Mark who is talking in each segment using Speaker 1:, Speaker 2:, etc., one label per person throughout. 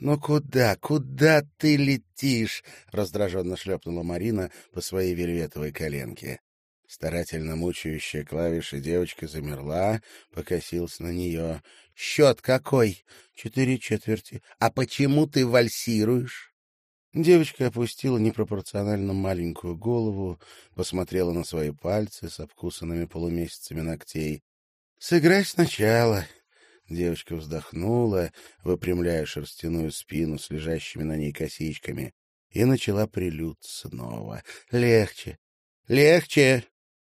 Speaker 1: «Ну куда, куда ты летишь?» — раздраженно шлепнула Марина по своей вельветовой коленке. Старательно мучающая клавиши девочка замерла, покосилась на нее. — Счет какой? — Четыре четверти. — А почему ты вальсируешь? Девочка опустила непропорционально маленькую голову, посмотрела на свои пальцы с обкусанными полумесяцами ногтей. — Сыграй сначала. Девочка вздохнула, выпрямляя шерстяную спину с лежащими на ней косичками, и начала прилюд снова. — Легче, легче.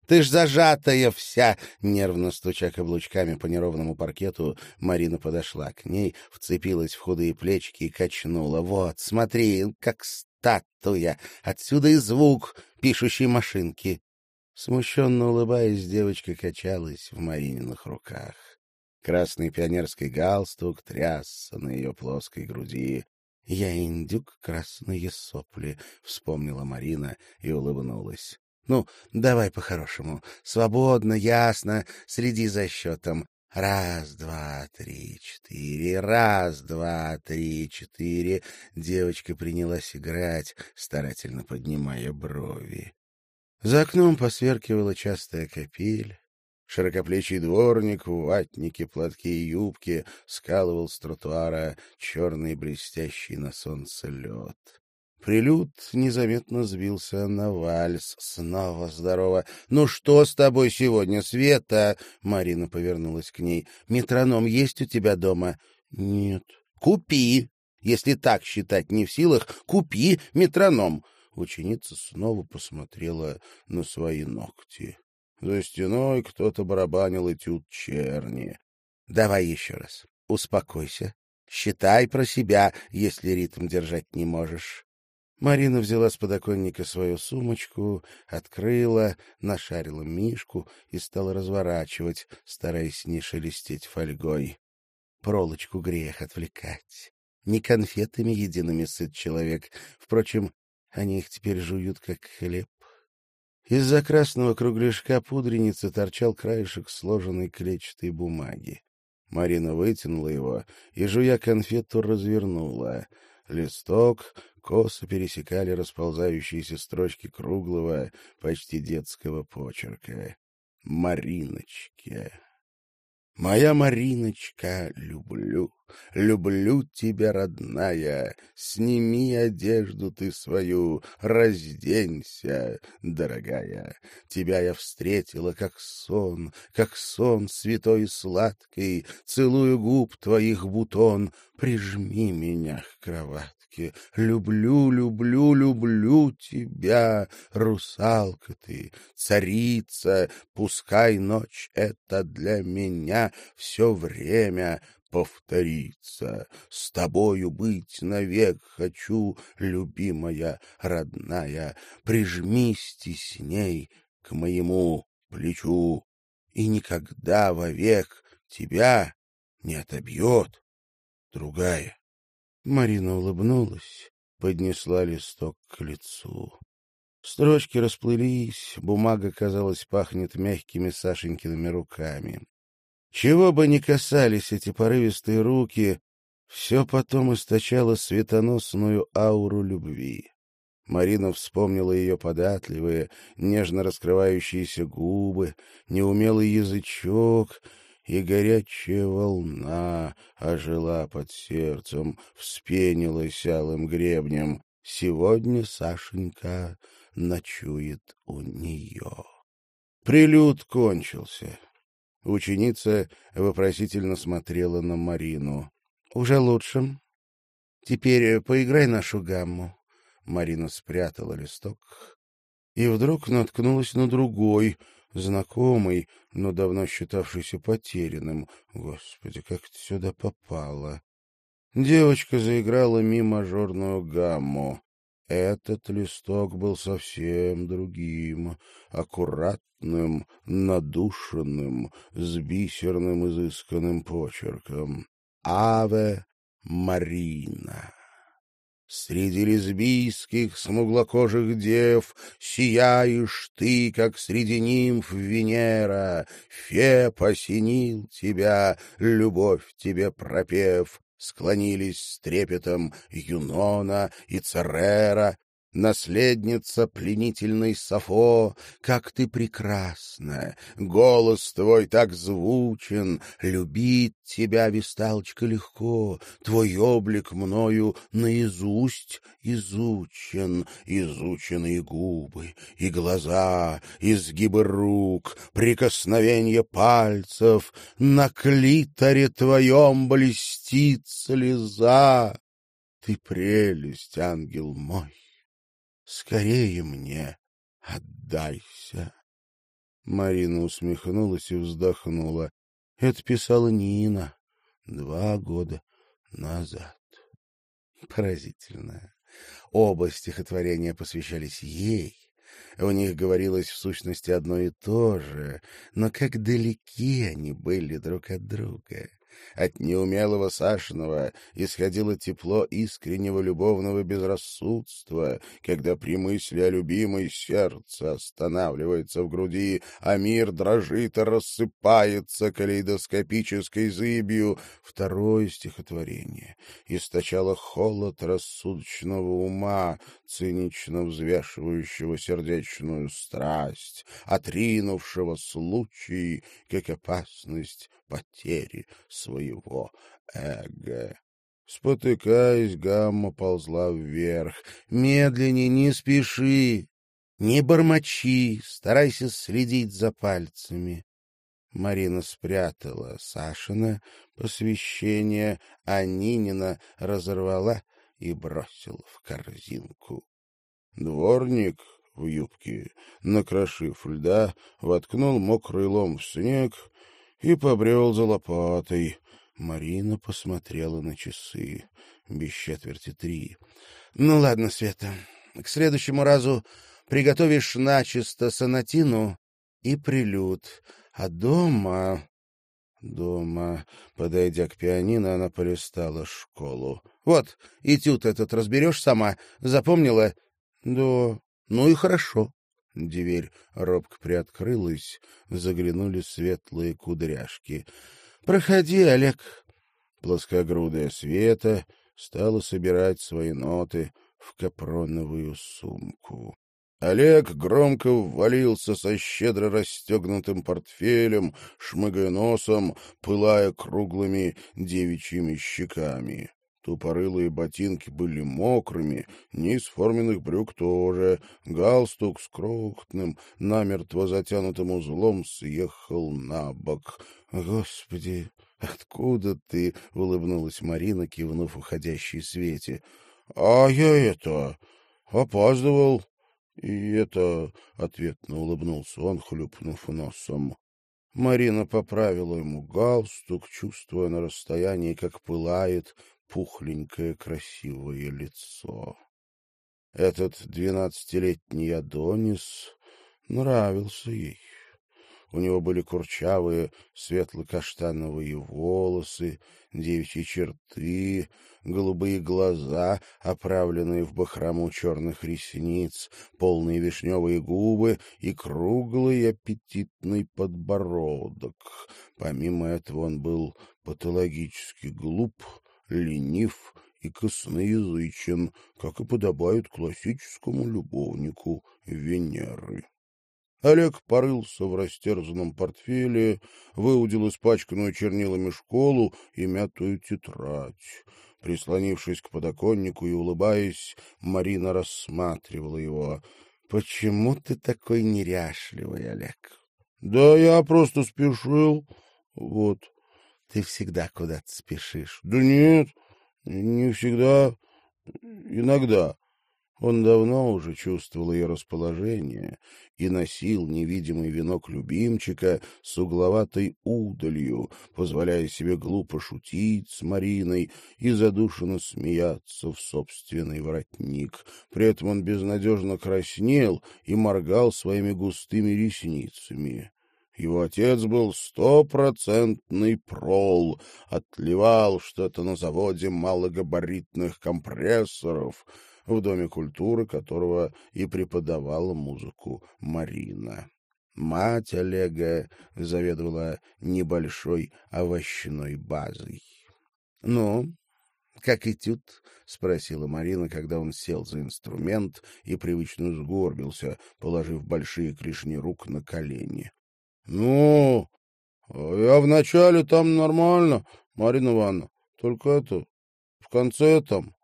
Speaker 1: Ты ж зажатая вся!» Нервно стуча каблучками по неровному паркету, Марина подошла к ней, вцепилась в худые плечики и качнула. «Вот, смотри, как статуя! Отсюда и звук пишущей машинки!» Смущенно улыбаясь, девочка качалась в Марининых руках. Красный пионерский галстук трясся на ее плоской груди. «Я индюк, красные сопли», — вспомнила Марина и улыбнулась. Ну, давай по-хорошему. Свободно, ясно, следи за счетом. Раз, два, три, четыре. Раз, два, три, четыре. Девочка принялась играть, старательно поднимая брови. За окном посверкивала частая капель. Широкоплечий дворник в ватнике, платке и юбке скалывал с тротуара черный блестящий на солнце лед. Прилюд незаметно сбился на вальс. Снова здорово. «Ну что с тобой сегодня, Света?» Марина повернулась к ней. «Метроном есть у тебя дома?» «Нет». «Купи. Если так считать не в силах, купи метроном». Ученица снова посмотрела на свои ногти. За стеной кто-то барабанил этюд черни. «Давай еще раз. Успокойся. Считай про себя, если ритм держать не можешь. Марина взяла с подоконника свою сумочку, открыла, нашарила мишку и стала разворачивать, стараясь не шелестеть фольгой. Пролочку грех отвлекать. Не конфетами едиными сыт человек. Впрочем, они их теперь жуют, как хлеб. Из-за красного кругляшка пудреницы торчал краешек сложенной клетчатой бумаги. Марина вытянула его и, жуя конфету, развернула. Листок косо пересекали расползающиеся строчки круглого, почти детского почерка. «Мариночке». Моя Мариночка, люблю, люблю тебя, родная. Сними одежду ты свою, разденься, дорогая. Тебя я встретила, как сон, как сон святой и сладкий. Целую губ твоих бутон, прижми меня к кровати русалке. Люблю, люблю, люблю тебя, русалка ты, царица, пускай ночь это для меня все время повторится. С тобою быть навек хочу, любимая, родная, прижмись тесней к моему плечу, и никогда вовек тебя не отобьет другая. Марина улыбнулась, поднесла листок к лицу. Строчки расплылись, бумага, казалось, пахнет мягкими Сашенькиными руками. Чего бы ни касались эти порывистые руки, все потом источало светоносную ауру любви. Марина вспомнила ее податливые, нежно раскрывающиеся губы, неумелый язычок — и горячая волна ожила под сердцем, вспенилась алым гребнем. Сегодня Сашенька ночует у нее. Прилюд кончился. Ученица вопросительно смотрела на Марину. — Уже лучше. Теперь поиграй нашу гамму. Марина спрятала листок и вдруг наткнулась на другой — знакомый, но давно считавшийся потерянным. Господи, как ты сюда попала! Девочка заиграла ми-мажорную гамму. Этот листок был совсем другим, аккуратным, надушенным, с бисерным изысканным почерком. «Аве Марина». Среди лесбийских смуглокожих дев Сияешь ты, как среди нимф Венера. Феб осенил тебя, любовь тебе пропев. склонились с трепетом Юнона и Церера, Наследница пленительной Сафо, как ты прекрасна, голос твой так звучен, любить тебя, висталочка, легко, твой облик мною наизусть изучен, изучены губы, и глаза, изгибы рук, прикосновенье пальцев, на клиторе твоем блестит слеза. Ты прелесть, ангел мой, Скорее мне отдайся. Марина усмехнулась и вздохнула. Это писала Нина два года назад. Поразительно. Оба стихотворения посвящались ей. В них говорилось в сущности одно и то же, но как далеки они были друг от друга. От неумелого Сашиного исходило тепло искреннего любовного безрассудства, когда при мысли о любимой сердце останавливается в груди, а мир дрожит и рассыпается калейдоскопической зыбью. Второе стихотворение источало холод рассудочного ума, цинично взвешивающего сердечную страсть, отринувшего случай, как опасность потери своего эго. Спотыкаясь, гамма ползла вверх. «Медленнее, не спеши, не бормочи, старайся следить за пальцами». Марина спрятала Сашина посвящение, а Нинина разорвала и бросила в корзинку. Дворник в юбке, накрошив льда, воткнул мокрый лом в снег и побрел за лопатой. Марина посмотрела на часы. Без четверти три. — Ну, ладно, Света, к следующему разу приготовишь начисто сонатину и прилюд. А дома... Дома, подойдя к пианино, она полистала школу. — Вот, этюд этот разберешь сама. Запомнила? — Да. Ну и хорошо. Дверь робко приоткрылась, заглянули светлые кудряшки. — Проходи, Олег. Плоскогрудая Света стала собирать свои ноты в капроновую сумку. Олег громко ввалился со щедро расстегнутым портфелем, шмыгая носом, пылая круглыми девичьими щеками. Тупорылые ботинки были мокрыми, низ форменных брюк тоже. Галстук с крохотным, намертво затянутым узлом съехал на бок. — Господи, откуда ты? — улыбнулась Марина, кивнув уходящей Свете. — А я это... опаздывал. — И это... — ответно улыбнулся он, хлюпнув носом. Марина поправила ему галстук, чувствуя на расстоянии, как пылает пухленькое красивое лицо. Этот двенадцатилетний Адонис нравился ей. У него были курчавые светло-каштановые волосы, девичьи черты, голубые глаза, оправленные в бахрому черных ресниц, полные вишневые губы и круглый аппетитный подбородок. Помимо этого он был патологически глуп, ленив и косноязычен, как и подобает классическому любовнику Венеры. Олег порылся в растерзанном портфеле, выудил испачканную чернилами школу и мятую тетрадь. Прислонившись к подоконнику и улыбаясь, Марина рассматривала его. — Почему ты такой неряшливый, Олег? — Да я просто спешил. Вот. Ты всегда куда-то спешишь. — Да нет, не всегда. Иногда. Он давно уже чувствовал ее расположение и носил невидимый венок любимчика с угловатой удалью, позволяя себе глупо шутить с Мариной и задушенно смеяться в собственный воротник. При этом он безнадежно краснел и моргал своими густыми ресницами. Его отец был стопроцентный прол, отливал что-то на заводе малогабаритных компрессоров, в Доме культуры которого и преподавала музыку Марина. Мать Олега заведовала небольшой овощной базой. — Ну, как этюд? — спросила Марина, когда он сел за инструмент и привычно сгорбился, положив большие клешни рук на колени. — Ну, я вначале там нормально, Марина Ивановна, только это, в конце там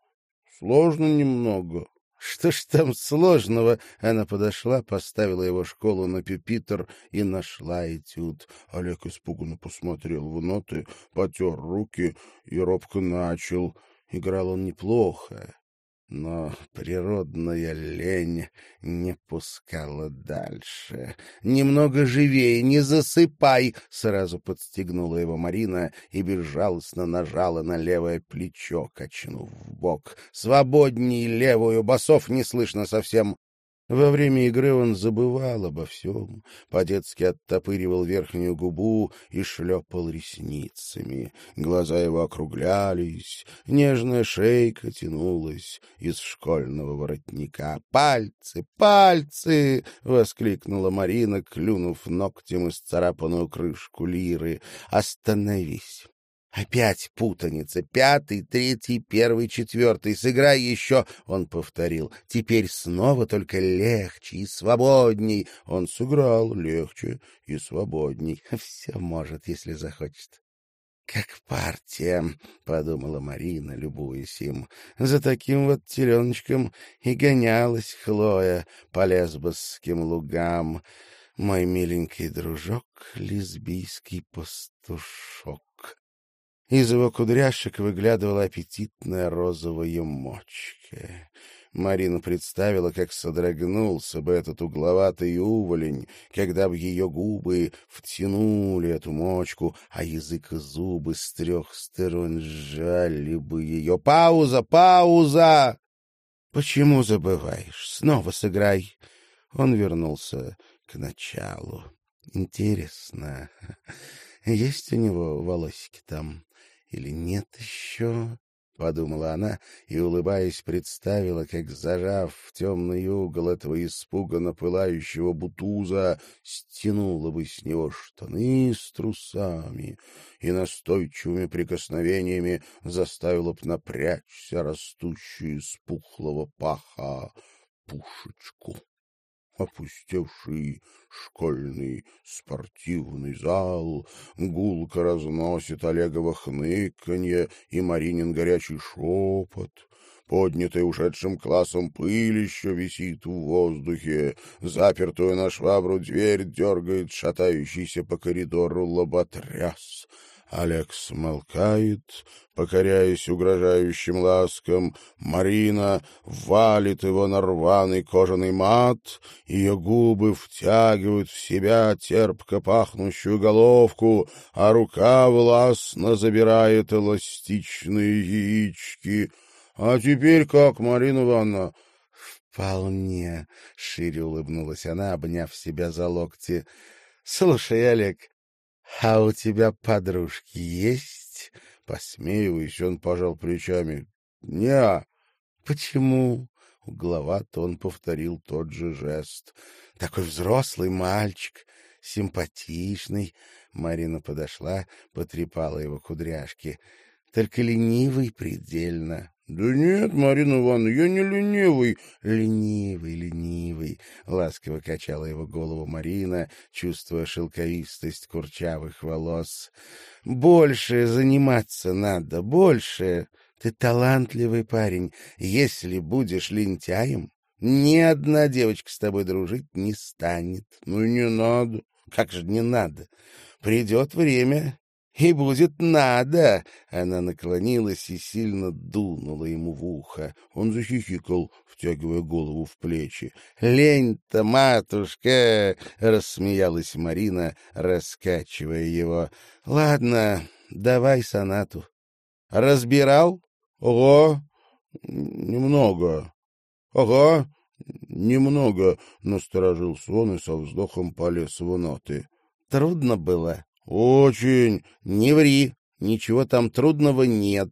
Speaker 1: сложно немного. Что ж там сложного? Она подошла, поставила его школу на пюпитр и нашла этюд. Олег испуганно посмотрел в ноты, потер руки и робко начал. Играл он неплохо, но природная лень не пускала дальше. «Немного живее, не засыпай!» — сразу подстегнула его Марина и безжалостно нажала на левое плечо, качнув в бок. «Свободней левую, басов не слышно совсем!» Во время игры он забывал обо всем, по-детски оттопыривал верхнюю губу и шлепал ресницами. Глаза его округлялись, нежная шейка тянулась из школьного воротника. «Пальцы! Пальцы!» — воскликнула Марина, клюнув ногтем из царапанную крышку лиры. «Остановись! Опять путаница. Пятый, третий, первый, четвертый. Сыграй еще, — он повторил. Теперь снова только легче и свободней. Он сыграл легче и свободней. Все может, если захочет. «Как партия», — подумала Марина, любуясь им. «За таким вот теленочком и гонялась Хлоя по лесбосским лугам. Мой миленький дружок, лесбийский пастушок». Из его кудряшек выглядывала аппетитная розовая мочка. Марина представила, как содрогнулся бы этот угловатый уволень, когда бы ее губы втянули эту мочку, а язык и зубы с трех сторон сжали бы ее. «Пауза! Пауза!» «Почему забываешь? Снова сыграй!» Он вернулся к началу. «Интересно, есть у него волосики там?» Или нет еще? — подумала она и, улыбаясь, представила, как, зажав в темный угол этого испуганно пылающего бутуза, стянула бы с него штаны с трусами и настойчивыми прикосновениями заставила б напрячься растущую из пухлого паха пушечку опустевший школьный спортивный зал, гулко разносит Олегово хныканье и Маринин горячий шепот. Поднятая ушедшим классом пыль еще висит в воздухе. Запертую на швабру дверь дергает шатающийся по коридору лоботряс. Олег смолкает, покоряясь угрожающим ласкам. Марина валит его на рваный кожаный мат, ее губы втягивают в себя терпко пахнущую головку, а рука властно забирает эластичные яички. — А теперь как, Марина Ивановна? — Вполне, — шире улыбнулась она, обняв себя за локти. — Слушай, Олег, — А у тебя подружки есть? Посмеиваясь, он пожал плечами. — Не. — Почему? Угловато он повторил тот же жест. — Такой взрослый мальчик, симпатичный. Марина подошла, потрепала его кудряшки. — Только ленивый предельно. «Да нет, Марина Ивановна, я не ленивый». «Ленивый, ленивый», — ласково качала его голову Марина, чувствуя шелковистость курчавых волос. «Больше заниматься надо, больше. Ты талантливый парень. Если будешь лентяем, ни одна девочка с тобой дружить не станет». «Ну, не надо». «Как же не надо? Придет время, и будет надо. Она наклонилась и сильно дунула ему в ухо. Он захихикал, втягивая голову в плечи. «Лень-то, матушка!» — рассмеялась Марина, раскачивая его. «Ладно, давай сонату». «Разбирал?» «Ого! Немного». «Ага, немного», — насторожился он и со вздохом полез в ноты. «Трудно было?» «Очень! Не ври! Ничего там трудного нет!»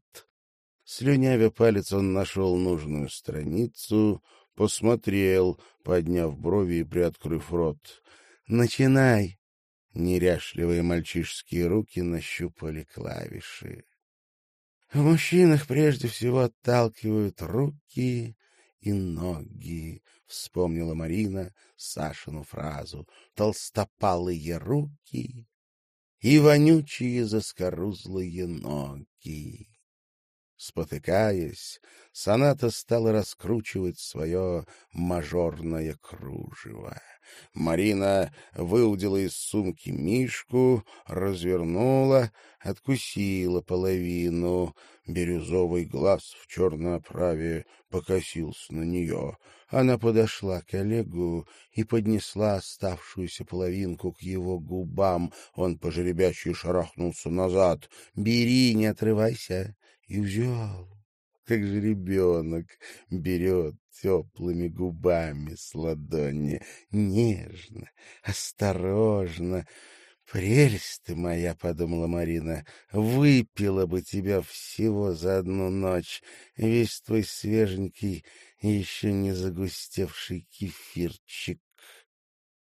Speaker 1: Слюнявя палец, он нашел нужную страницу, посмотрел, подняв брови и приоткрыв рот. «Начинай!» Неряшливые мальчишские руки нащупали клавиши. В мужчинах прежде всего отталкивают руки и ноги, — вспомнила Марина Сашину фразу. Толстопалые руки и вонючие заскорузлые ноги. Спотыкаясь, соната стала раскручивать свое мажорное кружево. Марина выудила из сумки мишку, развернула, откусила половину. Бирюзовый глаз в черной оправе покосился на нее. Она подошла к Олегу и поднесла оставшуюся половинку к его губам. Он пожеребящий шарахнулся назад. «Бери, не отрывайся!» И взял, как же ребенок берет теплыми губами с ладони, нежно, осторожно. «Прелесть ты моя!» — подумала Марина. «Выпила бы тебя всего за одну ночь, весь твой свеженький еще не загустевший кефирчик».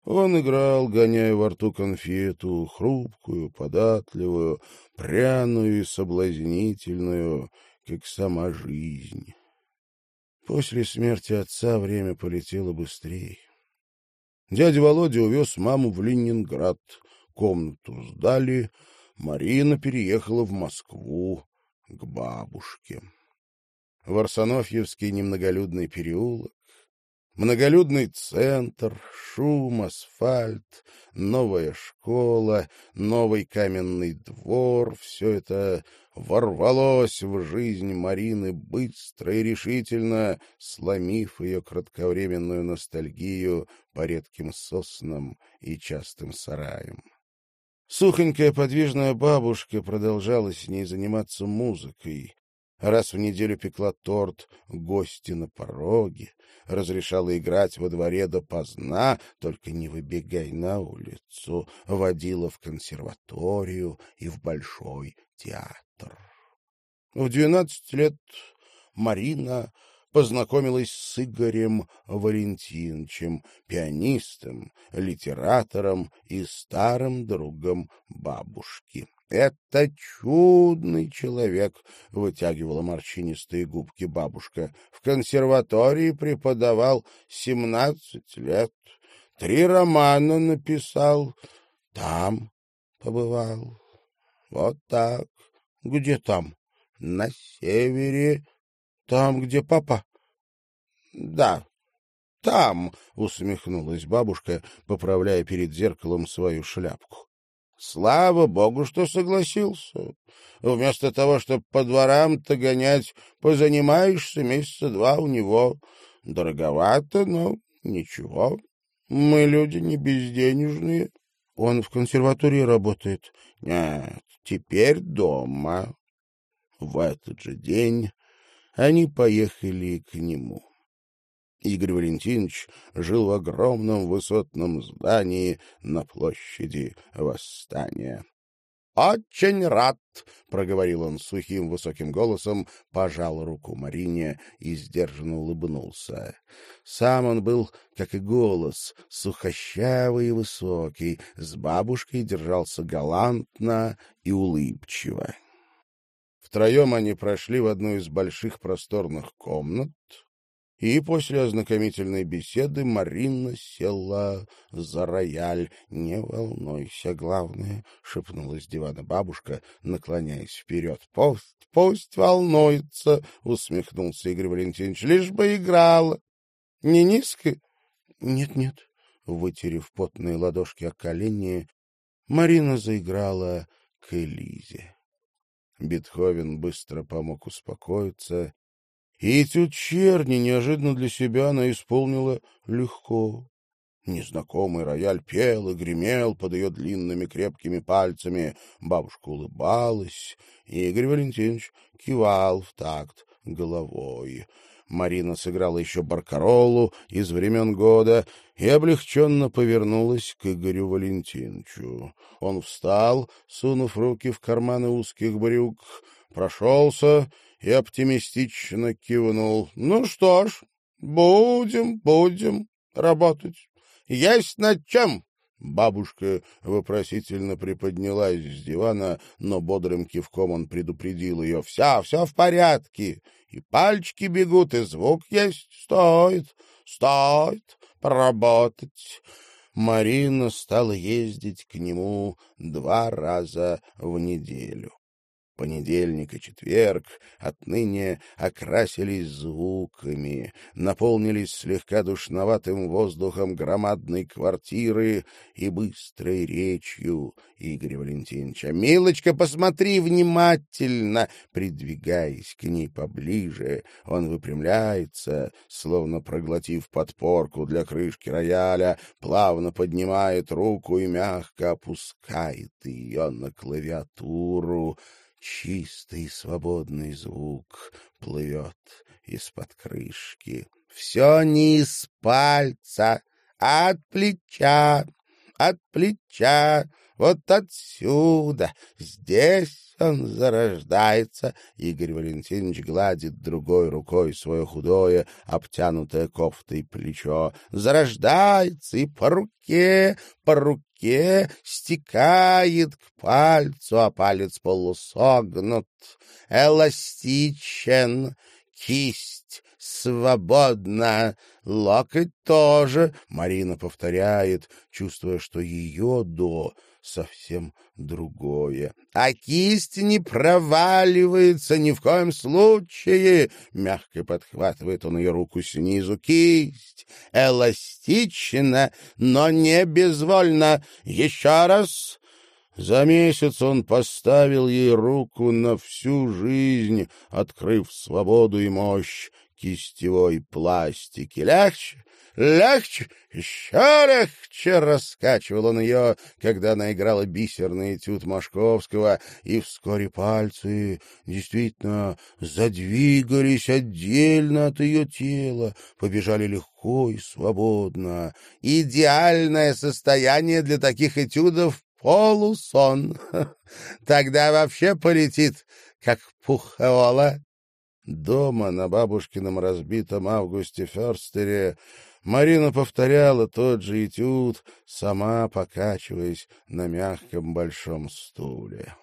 Speaker 1: Он играл, гоняя во рту конфету, хрупкую, податливую, пряную и соблазнительную, как сама жизнь. После смерти отца время полетело быстрее. Дядя Володя увез маму в Ленинград, комнату сдали, Марина переехала в Москву к бабушке. В Арсенофьевский немноголюдный переулок, Многолюдный центр, шум, асфальт, новая школа, новый каменный двор — все это ворвалось в жизнь Марины быстро и решительно, сломив ее кратковременную ностальгию по редким соснам и частым сараям. Сухонькая подвижная бабушка продолжала с ней заниматься музыкой, раз в неделю пекла торт «Гости на пороге», разрешала играть во дворе допоздна, только не выбегай на улицу, водила в консерваторию и в Большой театр. В двенадцать лет Марина познакомилась с Игорем Валентиновичем, пианистом, литератором и старым другом бабушки. «Это чудный человек», — вытягивала морщинистые губки бабушка. «В консерватории преподавал семнадцать лет. Три романа написал. Там побывал. Вот так. Где там? На севере. Там, где папа? Да, там, — усмехнулась бабушка, поправляя перед зеркалом свою шляпку. Слава богу, что согласился. Вместо того, чтобы по дворам-то гонять, позанимаешься месяца два у него. Дороговато, но ничего. Мы люди не безденежные. Он в консерватории работает. Нет, теперь дома. В этот же день они поехали к нему. Игорь Валентинович жил в огромном высотном здании на площади Восстания. «Очень рад!» — проговорил он сухим высоким голосом, пожал руку Марине и сдержанно улыбнулся. Сам он был, как и голос, сухощавый и высокий, с бабушкой держался галантно и улыбчиво. Втроем они прошли в одну из больших просторных комнат, и после ознакомительной беседы Марина села за рояль. — Не волнуйся, главное, — шепнула с дивана бабушка, наклоняясь вперед. — Пусть, пусть волнуется, — усмехнулся Игорь Валентинович, — лишь бы играла. — Не низко? Нет, — Нет-нет, — вытерев потные ладошки о колени, Марина заиграла к Элизе. Бетховен быстро помог успокоиться и этюд черни неожиданно для себя она исполнила легко. Незнакомый рояль пел и гремел под ее длинными крепкими пальцами. Бабушка улыбалась, и Игорь Валентинович кивал в такт головой. Марина сыграла еще баркаролу из времен года и облегченно повернулась к Игорю Валентиновичу. Он встал, сунув руки в карманы узких брюк, прошелся и оптимистично кивнул. — Ну что ж, будем, будем работать. Есть над чем. Бабушка вопросительно приподнялась с дивана, но бодрым кивком он предупредил ее. — Все, все в порядке. И пальчики бегут, и звук есть. Стоит, стоит поработать. Марина стала ездить к нему два раза в неделю. Понедельник и четверг отныне окрасились звуками, наполнились слегка душноватым воздухом громадной квартиры и быстрой речью Игоря Валентиновича. «Милочка, посмотри внимательно!» Придвигаясь к ней поближе, он выпрямляется, словно проглотив подпорку для крышки рояля, плавно поднимает руку и мягко опускает ее на клавиатуру. Чистый свободный звук плывет из-под крышки. Все не из пальца, а от плеча, от плеча, вот отсюда, здесь он зарождается. Игорь Валентинович гладит другой рукой свое худое, обтянутое кофтой плечо. Зарождается и по руке, по руке руке стекает к пальцу, а палец полусогнут, эластичен, кисть свободна, локоть тоже, Марина повторяет, чувствуя, что ее до совсем другое. А кисть не проваливается ни в коем случае. Мягко подхватывает он ее руку снизу. Кисть эластична, но не безвольна. Еще раз. За месяц он поставил ей руку на всю жизнь, открыв свободу и мощь кистевой пластики. Легче, легче, еще легче раскачивал он ее, когда она играла бисерный этюд Машковского, и вскоре пальцы действительно задвигались отдельно от ее тела, побежали легко и свободно. Идеальное состояние для таких этюдов полусон. Тогда вообще полетит, как пухола. Дома на бабушкином разбитом Августе Ферстере Марина повторяла тот же этюд, сама покачиваясь на мягком большом стуле.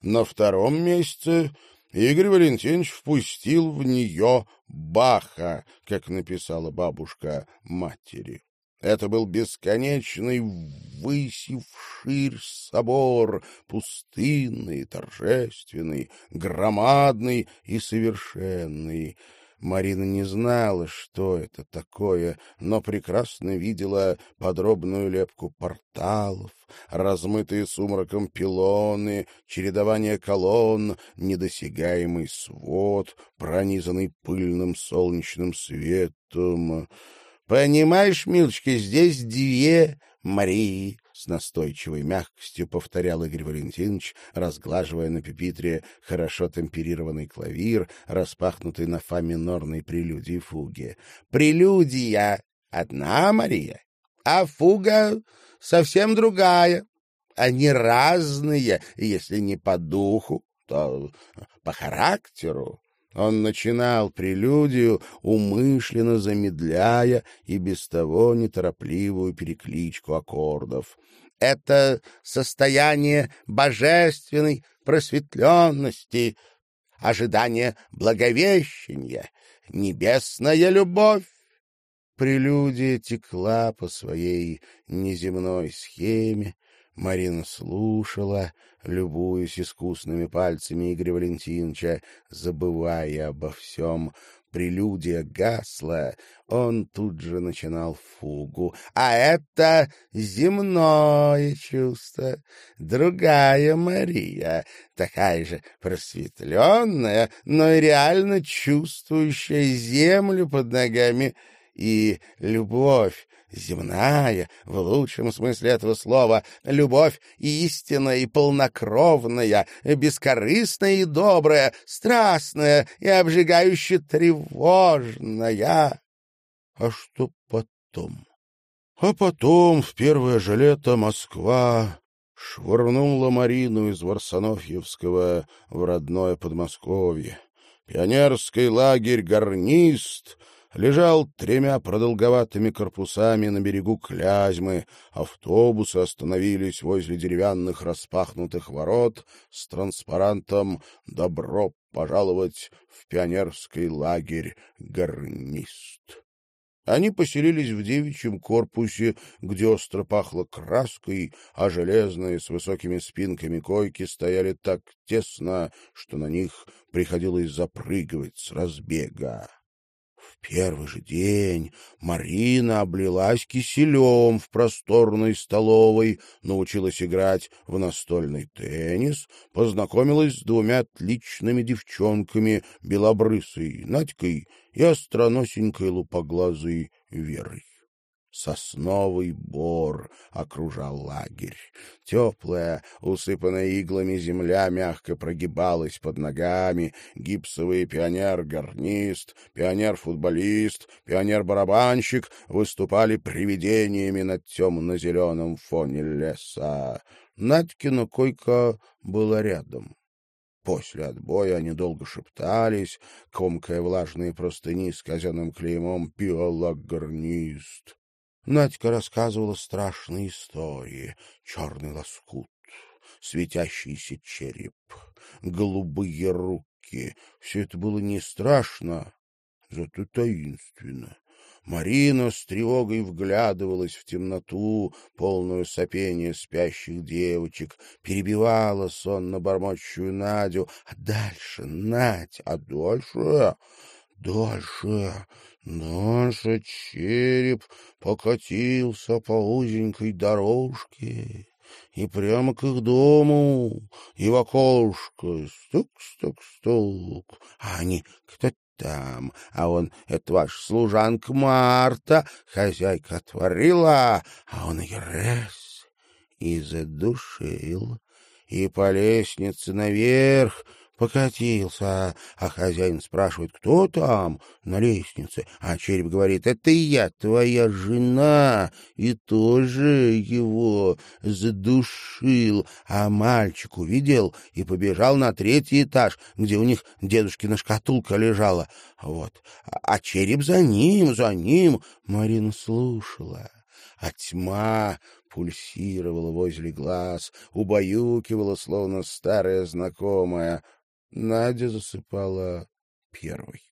Speaker 1: На втором месяце Игорь Валентинович впустил в нее Баха, как написала бабушка матери. Это был бесконечный ширь собор, пустынный, торжественный, громадный и совершенный. Марина не знала, что это такое, но прекрасно видела подробную лепку порталов, размытые сумраком пилоны, чередование колонн, недосягаемый свод, пронизанный пыльным солнечным светом. Понимаешь, милочка, здесь две Марии, с настойчивой мягкостью повторял Игорь Валентинович, разглаживая на пюпитре хорошо темперированный клавир, распахнутый на фа минорной прелюдии фуге. Прелюдия одна Мария, а фуга совсем другая. Они разные, если не по духу, то по характеру. Он начинал прелюдию, умышленно замедляя и без того неторопливую перекличку аккордов. Это состояние божественной просветленности, ожидание благовещения, небесная любовь. Прелюдия текла по своей неземной схеме, Марина слушала, любуясь искусными пальцами Игоря Валентиновича, забывая обо всем. Прелюдия гасла, он тут же начинал фугу. А это земное чувство, другая Мария, такая же просветленная, но и реально чувствующая землю под ногами и любовь земная, в лучшем смысле этого слова, любовь истинная и полнокровная, бескорыстная и добрая, страстная и обжигающе тревожная. А что потом? А потом, в первое же лето, Москва швырнула Марину из Варсонофьевского в родное Подмосковье. Пионерский лагерь «Гарнист» лежал тремя продолговатыми корпусами на берегу Клязьмы. Автобусы остановились возле деревянных распахнутых ворот с транспарантом «Добро пожаловать в пионерский лагерь гарнист». Они поселились в девичьем корпусе, где остро пахло краской, а железные с высокими спинками койки стояли так тесно, что на них приходилось запрыгивать с разбега. В первый же день Марина облилась киселем в просторной столовой, научилась играть в настольный теннис, познакомилась с двумя отличными девчонками, белобрысой Надькой и остроносенькой лупоглазой Верой. Сосновый бор окружал лагерь. Теплая, усыпанная иглами земля мягко прогибалась под ногами. Гипсовый пионер-гарнист, пионер-футболист, пионер-барабанщик выступали привидениями на темно-зеленом фоне леса. Надькина койка была рядом. После отбоя они долго шептались, комкая влажные простыни с казенным клеймом «Пиолагарнист». Надька рассказывала страшные истории. Черный лоскут, светящийся череп, голубые руки. Все это было не страшно, зато таинственно. Марина с тревогой вглядывалась в темноту, полную сопения спящих девочек, перебивала сонно бормочущую Надю. А дальше, Надь, а дальше... Дальше, дальше череп покатился по узенькой дорожке и прямо к их дому, и в окошко. Стук-стук-стук. А они кто там, а он, это ваш служанка Марта, хозяйка отворила, а он ее раз и задушил, и по лестнице наверх покатился, а хозяин спрашивает, кто там на лестнице, а череп говорит, это я, твоя жена, и тоже его задушил, а мальчик увидел и побежал на третий этаж, где у них дедушкина шкатулка лежала. Вот, а череп за ним, за ним. Марина слушала, а тьма пульсировала возле глаз, убаюкивала, словно старая знакомая — Надя засыпала первой.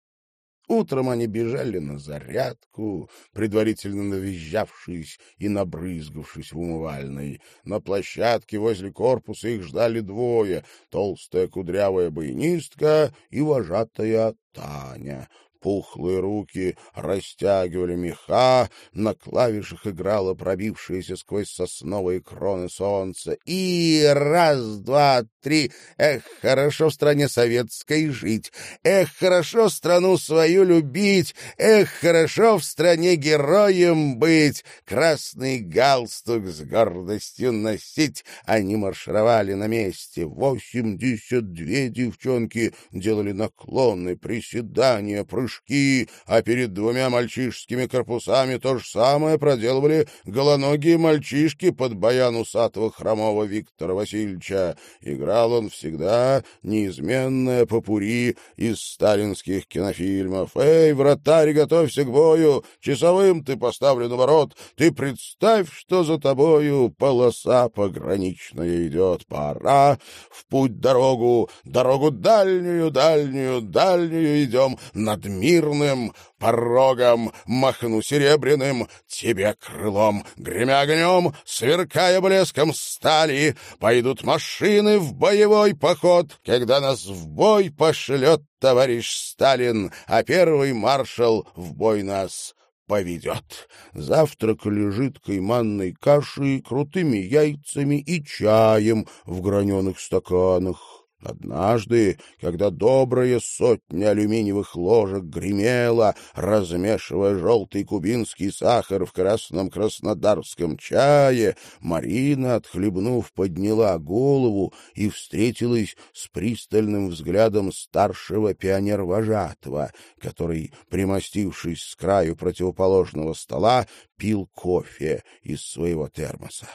Speaker 1: Утром они бежали на зарядку, предварительно навизжавшись и набрызгавшись в умывальной. На площадке возле корпуса их ждали двое — толстая кудрявая баянистка и вожатая Таня. Пухлые руки растягивали меха, на клавишах играло пробившееся сквозь сосновые кроны солнца. И раз, два, три. Эх, хорошо в стране советской жить. Эх, хорошо страну свою любить. Эх, хорошо в стране героем быть. Красный галстук с гордостью носить. Они маршировали на месте. Восемьдесят две девчонки делали наклоны, приседания, прыжки прыжки, а перед двумя мальчишескими корпусами то же самое проделывали голоногие мальчишки под баян усатого хромого Виктора Васильевича. Играл он всегда неизменное попури из сталинских кинофильмов. «Эй, вратарь, готовься к бою! Часовым ты поставлен у ворот! Ты представь, что за тобою полоса пограничная идет! Пора в путь дорогу, дорогу дальнюю, дальнюю, дальнюю идем над мирным порогом, махну серебряным тебе крылом, гремя огнем, сверкая блеском стали, пойдут машины в боевой поход, когда нас в бой пошлет товарищ Сталин, а первый маршал в бой нас поведет. Завтракали жидкой манной кашей, крутыми яйцами и чаем в граненых стаканах. Однажды, когда добрая сотня алюминиевых ложек гремела, размешивая желтый кубинский сахар в красном краснодарском чае, Марина, отхлебнув, подняла голову и встретилась с пристальным взглядом старшего пионер-вожатого, который, примостившись с краю противоположного стола, пил кофе из своего термоса.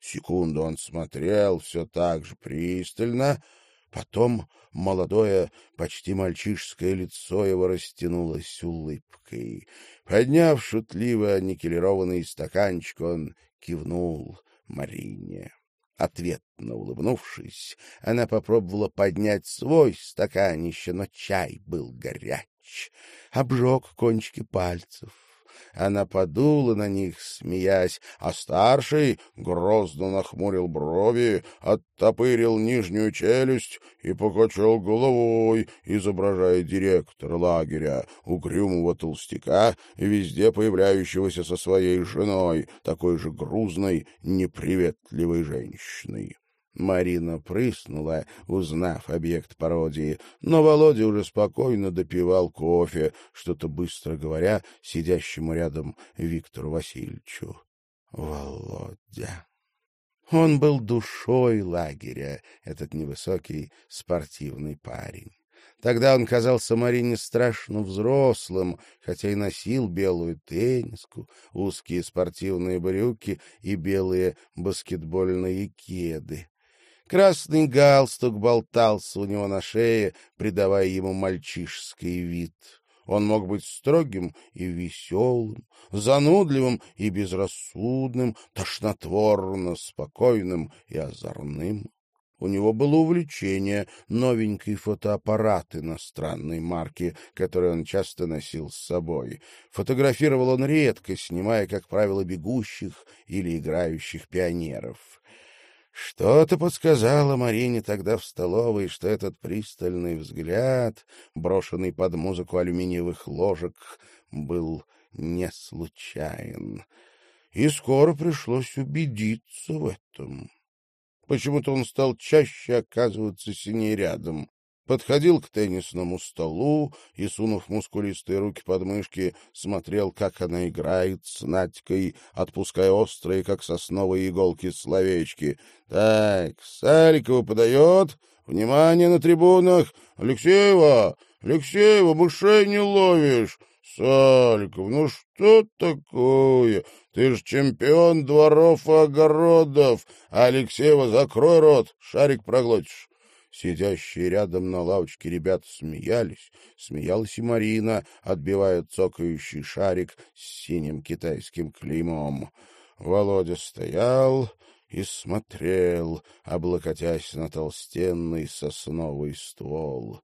Speaker 1: Секунду он смотрел все так же пристально, Потом молодое, почти мальчишеское лицо его растянулось улыбкой. Подняв шутливо никелированный стаканчик, он кивнул Марине. Ответно улыбнувшись, она попробовала поднять свой стаканище, но чай был горяч, обжег кончики пальцев. Она подула на них, смеясь, а старший грозно нахмурил брови, оттопырил нижнюю челюсть и покачал головой, изображая директора лагеря, угрюмого толстяка, везде появляющегося со своей женой, такой же грузной, неприветливой женщиной. Марина прыснула, узнав объект пародии, но Володя уже спокойно допивал кофе, что-то быстро говоря сидящему рядом Виктору Васильевичу. Володя. Он был душой лагеря, этот невысокий спортивный парень. Тогда он казался Марине страшно взрослым, хотя и носил белую тенниску, узкие спортивные брюки и белые баскетбольные кеды. Красный галстук болтался у него на шее, придавая ему мальчишеский вид. Он мог быть строгим и веселым, занудливым и безрассудным, тошнотворно спокойным и озорным. У него было увлечение — новенький фотоаппарат иностранной марки, который он часто носил с собой. Фотографировал он редко, снимая, как правило, бегущих или играющих пионеров. Что-то подсказало Марине тогда в столовой, что этот пристальный взгляд, брошенный под музыку алюминиевых ложек, был не случайен. И скоро пришлось убедиться в этом. Почему-то он стал чаще оказываться с ней рядом подходил к теннисному столу и, сунув мускулистые руки под мышки, смотрел, как она играет с Надькой, отпуская острые, как сосновые иголки, словечки. «Так, Саликова подает. Внимание на трибунах! Алексеева! Алексеева, мышей не ловишь!» Саликов, ну что такое? Ты ж чемпион дворов и огородов. Алексеева, закрой рот, шарик проглотишь. Сидящие рядом на лавочке ребята смеялись. Смеялась и Марина, отбивая цокающий шарик с синим китайским клеймом. Володя стоял и смотрел, облокотясь на толстенный сосновый ствол.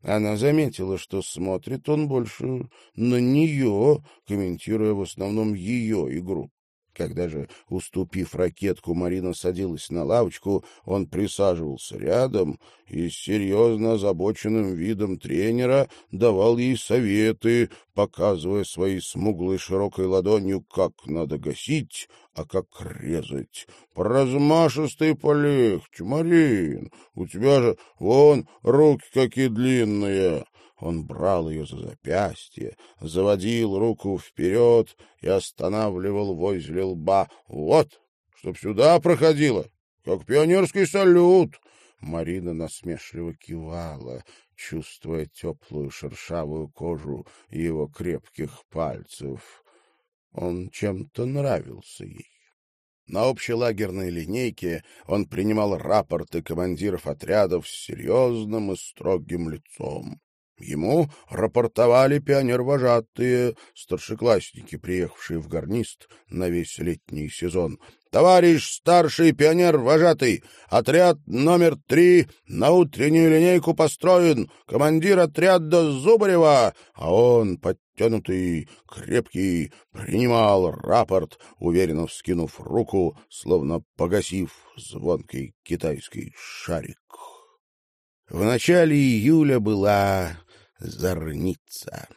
Speaker 1: Она заметила, что смотрит он больше на нее, комментируя в основном ее игру. Когда же, уступив ракетку, Марина садилась на лавочку, он присаживался рядом и с серьезно озабоченным видом тренера давал ей советы, показывая своей смуглой широкой ладонью, как надо гасить, а как резать. Поразмашистый полегче, Марин, у тебя же вон руки какие длинные. Он брал ее за запястье, заводил руку вперед и останавливал возле лба. «Вот, чтоб сюда проходила, как пионерский салют!» Марина насмешливо кивала, чувствуя теплую шершавую кожу его крепких пальцев. Он чем-то нравился ей. На общелагерной линейке он принимал рапорты командиров отрядов с серьезным и строгим лицом. Ему рапортовали пионер-вожатые, старшеклассники, приехавшие в гарнист на весь летний сезон. «Товарищ старший пионер-вожатый, отряд номер три на утреннюю линейку построен, командир отряда Зубарева!» А он, подтянутый, крепкий, принимал рапорт, уверенно вскинув руку, словно погасив звонкий китайский шарик. В начале июля была Зорница.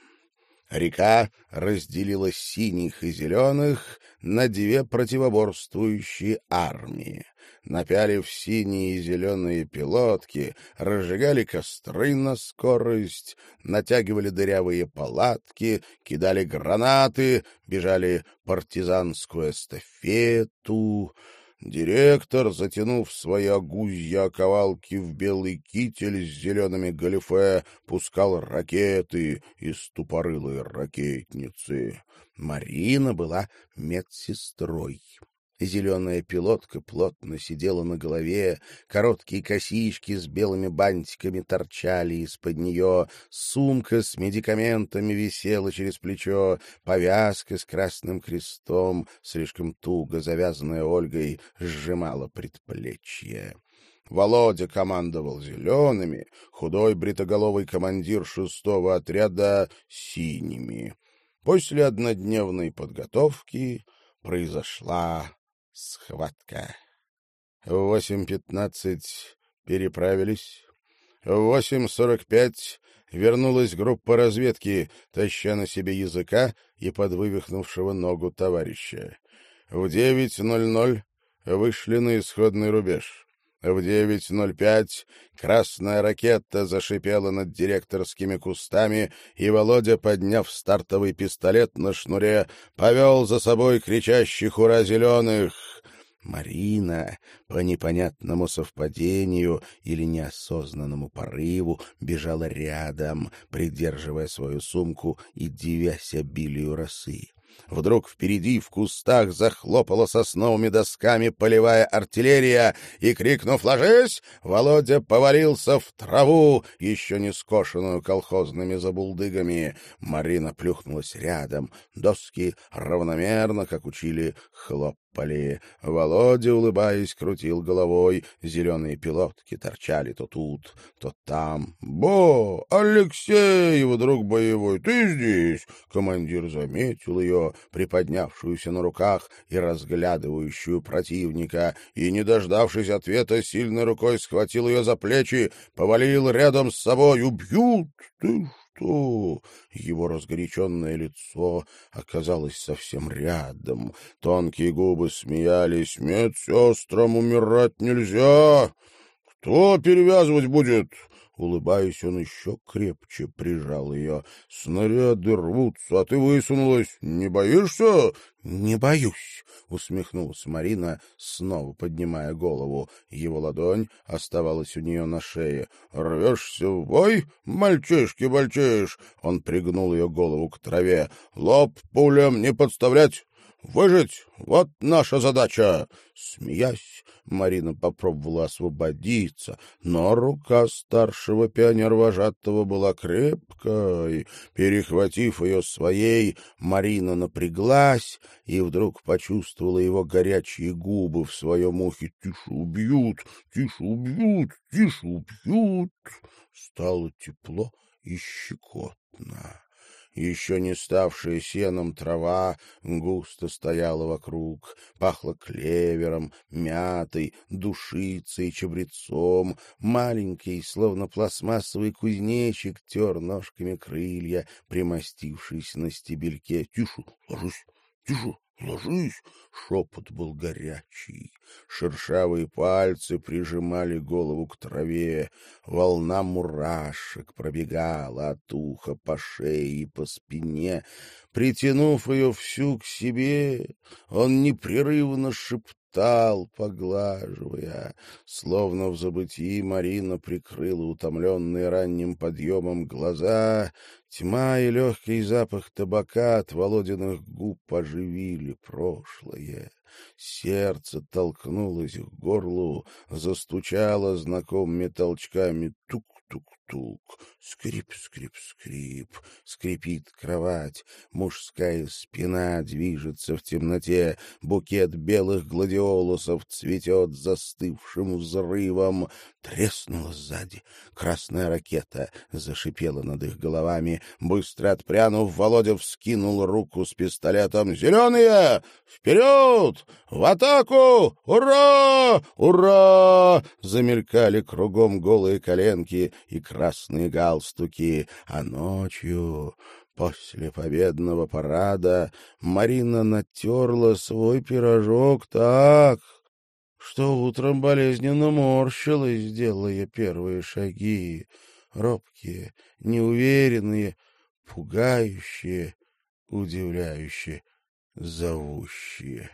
Speaker 1: Река разделила синих и зеленых на две противоборствующие армии. Напялив синие и зеленые пилотки, разжигали костры на скорость, натягивали дырявые палатки, кидали гранаты, бежали партизанскую эстафету — Директор, затянув свои огузья оковалки в белый китель с зелеными галифе, пускал ракеты из тупорылой ракетницы. Марина была медсестрой. Зеленая пилотка плотно сидела на голове, короткие косички с белыми бантиками торчали из-под нее, сумка с медикаментами висела через плечо, повязка с красным крестом, слишком туго завязанная Ольгой, сжимала предплечье. Володя командовал зелеными, худой бритоголовый командир шестого отряда — синими. После однодневной подготовки произошла Схватка. Восемь пятнадцать переправились. Восемь сорок пять вернулась группа разведки, таща на себе языка и подвывихнувшего ногу товарища. В девять ноль ноль вышли на исходный рубеж. В девять ноль пять красная ракета зашипела над директорскими кустами, и Володя, подняв стартовый пистолет на шнуре, повел за собой кричащих «Ура, зеленых!» Марина, по непонятному совпадению или неосознанному порыву, бежала рядом, придерживая свою сумку и дивясь обилию росы. Вдруг впереди в кустах захлопала сосновыми досками полевая артиллерия, и, крикнув «Ложись!», Володя повалился в траву, еще не скошенную колхозными забулдыгами. Марина плюхнулась рядом. Доски равномерно, как учили, хлоп поле. Володя, улыбаясь, крутил головой. Зеленые пилотки торчали то тут, то там. — Бо, Алексей, вдруг боевой, ты здесь? Командир заметил ее, приподнявшуюся на руках и разглядывающую противника, и, не дождавшись ответа, сильной рукой схватил ее за плечи, повалил рядом с собой. «Убьют! Ты что? Его разгоряченное лицо оказалось совсем рядом. Тонкие губы смеялись. «Медсестрам умирать нельзя! Кто перевязывать будет?» Улыбаясь, он еще крепче прижал ее. «Снаряды рвутся, а ты высунулась. Не боишься?» «Не боюсь», — усмехнулась Марина, снова поднимая голову. Его ладонь оставалась у нее на шее. «Рвешься в бой, мальчишки-мальчиш?» Он пригнул ее голову к траве. «Лоб пулям не подставлять!» Выжить — вот наша задача!» Смеясь, Марина попробовала освободиться, но рука старшего пионер-вожатого была крепкой. Перехватив ее своей, Марина напряглась и вдруг почувствовала его горячие губы в своем ухе. «Тише убьют! Тише убьют! Тише убьют!» Стало тепло и щекотно. Еще не ставшая сеном трава густо стояла вокруг, пахло клевером, мятой, душицей, чабрецом. Маленький, словно пластмассовый кузнечик, тер ножками крылья, примостившись на стебельке. — Тише, ложись, тише, ложись! Шепот был горячий. Шершавые пальцы прижимали голову к траве. Волна мурашек пробегала от уха по шее и по спине. Притянув ее всю к себе, он непрерывно шептал, поглаживая. Словно в забытии Марина прикрыла утомленные ранним подъемом глаза. Тьма и легкий запах табака от Володиных губ оживили прошлое. Сердце толкнулось к горлу, застучало знакомыми толчками тук-тук-тук. Скрип, скрип, скрип. Скрипит кровать. Мужская спина движется в темноте. Букет белых гладиолусов цветет застывшим взрывом. Треснула сзади. Красная ракета зашипела над их головами. Быстро отпрянув, Володя вскинул руку с пистолетом. «Зеленые! Вперед! В атаку! Ура! Ура!» Замелькали кругом голые коленки и красные галстуки, а ночью... После победного парада Марина натерла свой пирожок так, что утром болезненно морщилась, делая первые шаги, робкие, неуверенные, пугающие, удивляющие, зовущие.